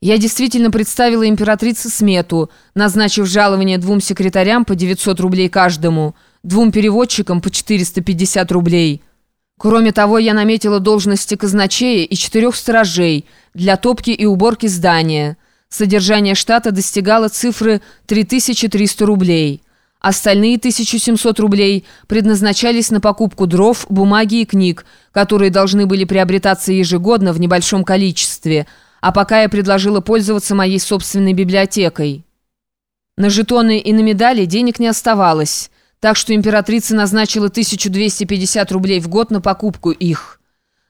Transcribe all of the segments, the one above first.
Я действительно представила императрице смету, назначив жалование двум секретарям по 900 рублей каждому, двум переводчикам по 450 рублей. Кроме того, я наметила должности казначея и четырех сторожей для топки и уборки здания. Содержание штата достигало цифры 3300 рублей. Остальные 1700 рублей предназначались на покупку дров, бумаги и книг, которые должны были приобретаться ежегодно в небольшом количестве – а пока я предложила пользоваться моей собственной библиотекой. На жетоны и на медали денег не оставалось, так что императрица назначила 1250 рублей в год на покупку их.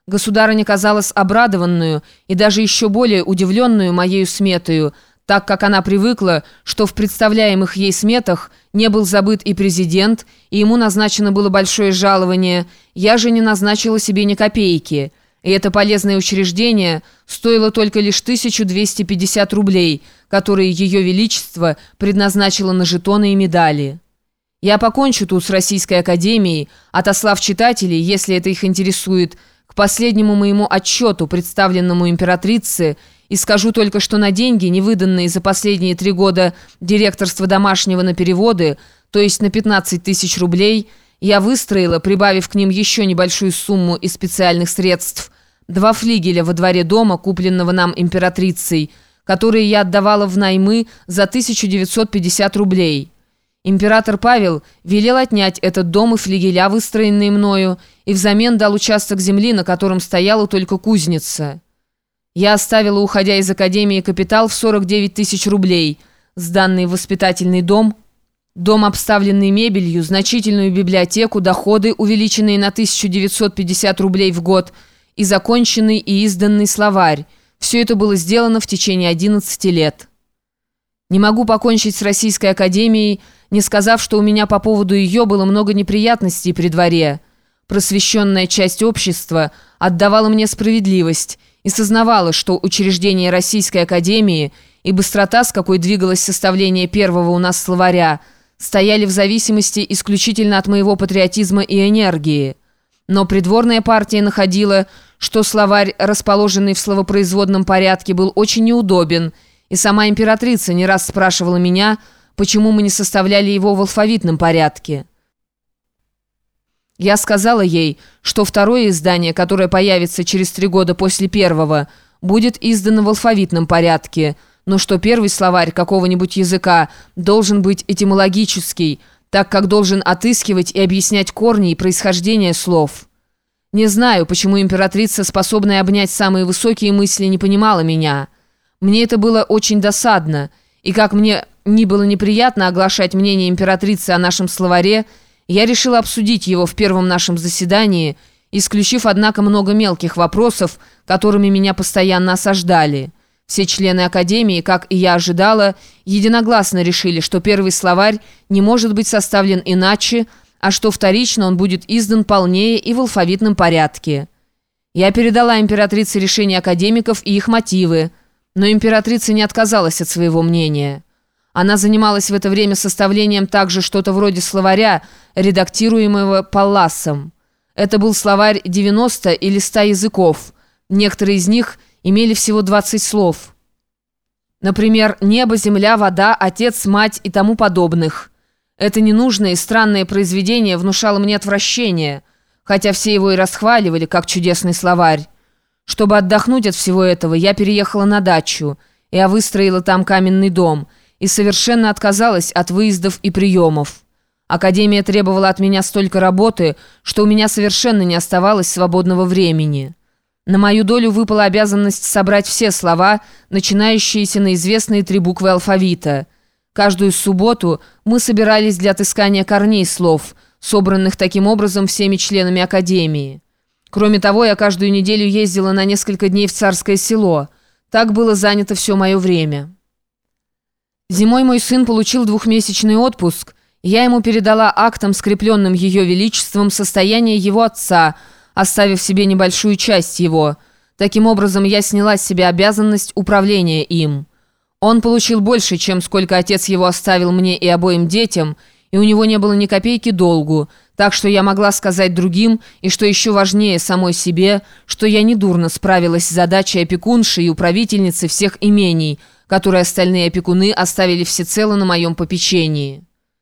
Государыня казалась обрадованную и даже еще более удивленную моею сметою, так как она привыкла, что в представляемых ей сметах не был забыт и президент, и ему назначено было большое жалование, я же не назначила себе ни копейки – и это полезное учреждение стоило только лишь 1250 рублей, которые Ее Величество предназначило на жетоны и медали. Я покончу тут с Российской Академией, отослав читателей, если это их интересует, к последнему моему отчету, представленному императрице, и скажу только, что на деньги, не выданные за последние три года директорства домашнего на переводы, то есть на 15 тысяч рублей, я выстроила, прибавив к ним еще небольшую сумму из специальных средств, два флигеля во дворе дома, купленного нам императрицей, которые я отдавала в наймы за 1950 рублей. Император Павел велел отнять этот дом и флигеля, выстроенные мною, и взамен дал участок земли, на котором стояла только кузница. Я оставила, уходя из академии, капитал в 49 тысяч рублей, сданный в воспитательный дом – Дом, обставленный мебелью, значительную библиотеку, доходы, увеличенные на 1950 рублей в год, и законченный и изданный словарь. Все это было сделано в течение 11 лет. Не могу покончить с Российской Академией, не сказав, что у меня по поводу ее было много неприятностей при дворе. Просвещенная часть общества отдавала мне справедливость и сознавала, что учреждение Российской Академии и быстрота, с какой двигалось составление первого у нас словаря – стояли в зависимости исключительно от моего патриотизма и энергии. Но придворная партия находила, что словарь, расположенный в словопроизводном порядке, был очень неудобен, и сама императрица не раз спрашивала меня, почему мы не составляли его в алфавитном порядке. Я сказала ей, что второе издание, которое появится через три года после первого, будет издано в алфавитном порядке – но что первый словарь какого-нибудь языка должен быть этимологический, так как должен отыскивать и объяснять корни и происхождение слов. Не знаю, почему императрица, способная обнять самые высокие мысли, не понимала меня. Мне это было очень досадно, и как мне не было неприятно оглашать мнение императрицы о нашем словаре, я решила обсудить его в первом нашем заседании, исключив, однако, много мелких вопросов, которыми меня постоянно осаждали». Все члены Академии, как и я ожидала, единогласно решили, что первый словарь не может быть составлен иначе, а что вторично он будет издан полнее и в алфавитном порядке. Я передала императрице решение академиков и их мотивы, но императрица не отказалась от своего мнения. Она занималась в это время составлением также что-то вроде словаря, редактируемого Палласом. Это был словарь 90 или 100 языков. Некоторые из них – имели всего 20 слов. Например, «небо», «земля», «вода», «отец», «мать» и тому подобных. Это ненужное и странное произведение внушало мне отвращение, хотя все его и расхваливали, как чудесный словарь. Чтобы отдохнуть от всего этого, я переехала на дачу, я выстроила там каменный дом и совершенно отказалась от выездов и приемов. Академия требовала от меня столько работы, что у меня совершенно не оставалось свободного времени». На мою долю выпала обязанность собрать все слова, начинающиеся на известные три буквы алфавита. Каждую субботу мы собирались для отыскания корней слов, собранных таким образом всеми членами Академии. Кроме того, я каждую неделю ездила на несколько дней в Царское село. Так было занято все мое время. Зимой мой сын получил двухмесячный отпуск. Я ему передала актом, скрепленным Ее Величеством, состояние его отца – оставив себе небольшую часть его. Таким образом, я сняла с себя обязанность управления им. Он получил больше, чем сколько отец его оставил мне и обоим детям, и у него не было ни копейки долгу, Так что я могла сказать другим, и что еще важнее самой себе, что я недурно справилась с задачей опекунши и управительницы всех имений, которые остальные опекуны оставили всецело на моем попечении».